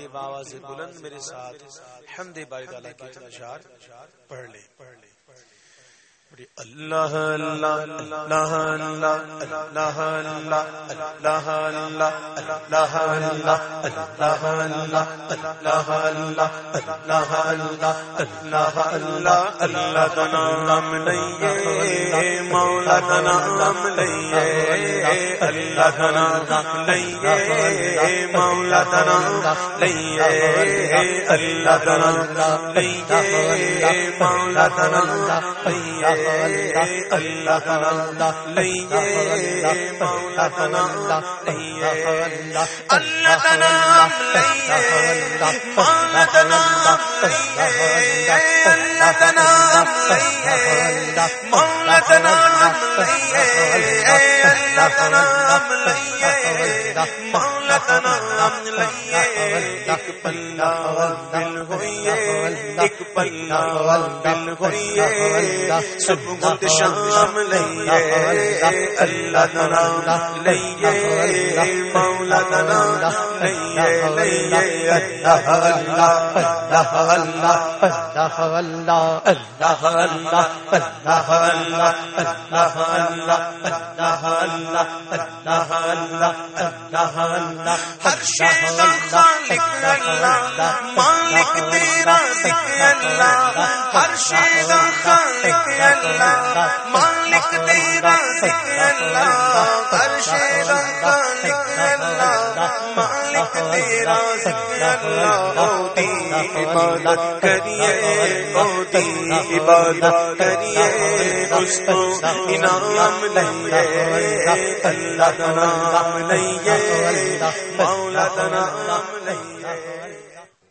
کے باواز بلند میرے ساتھ حمد باری تعالیٰ کی اشار پڑھ لیں۔ پڑھ لے اللہ اللہ اللہ اللہ اللہ اللہ اللہ اللہ اللہ اللہ اللہ اللہ اللہ اللہ اللہ اللہ کا نام لئیے مولا کا نام لئیے اللہ کا نام لئیے مولا کا نام لئیے اللہ کا نام لئیے مولا کا نام لئیے اللہ اللہ اللہ مولا تعالیٰ لئیے ایک پلہ دل ہوئیے ایک پلہ دل ہوئیے سب شام لئیے اللہ دنا لئیے مولا دنا لئیے لئیے اللہ اللہ اللہ اللہ اللہ اللہ اللہ اللہ اللہ اللہ اللہ اللہ اللہ اللہ اللہ اللہ اللہ ہر شے کا خالق اللہ مالک تیرا ذکر اللہ ہر شے کا خالق اللہ مالک تیرا ذکر اللہ ہر شیر خالق مالک تیرا اللہ ہوتی، عبادت کریے، ہوتی، عبادت کریے اس کو انعام لئیے، اللہ کا نام لئیے، مولا کا نام لئیے۔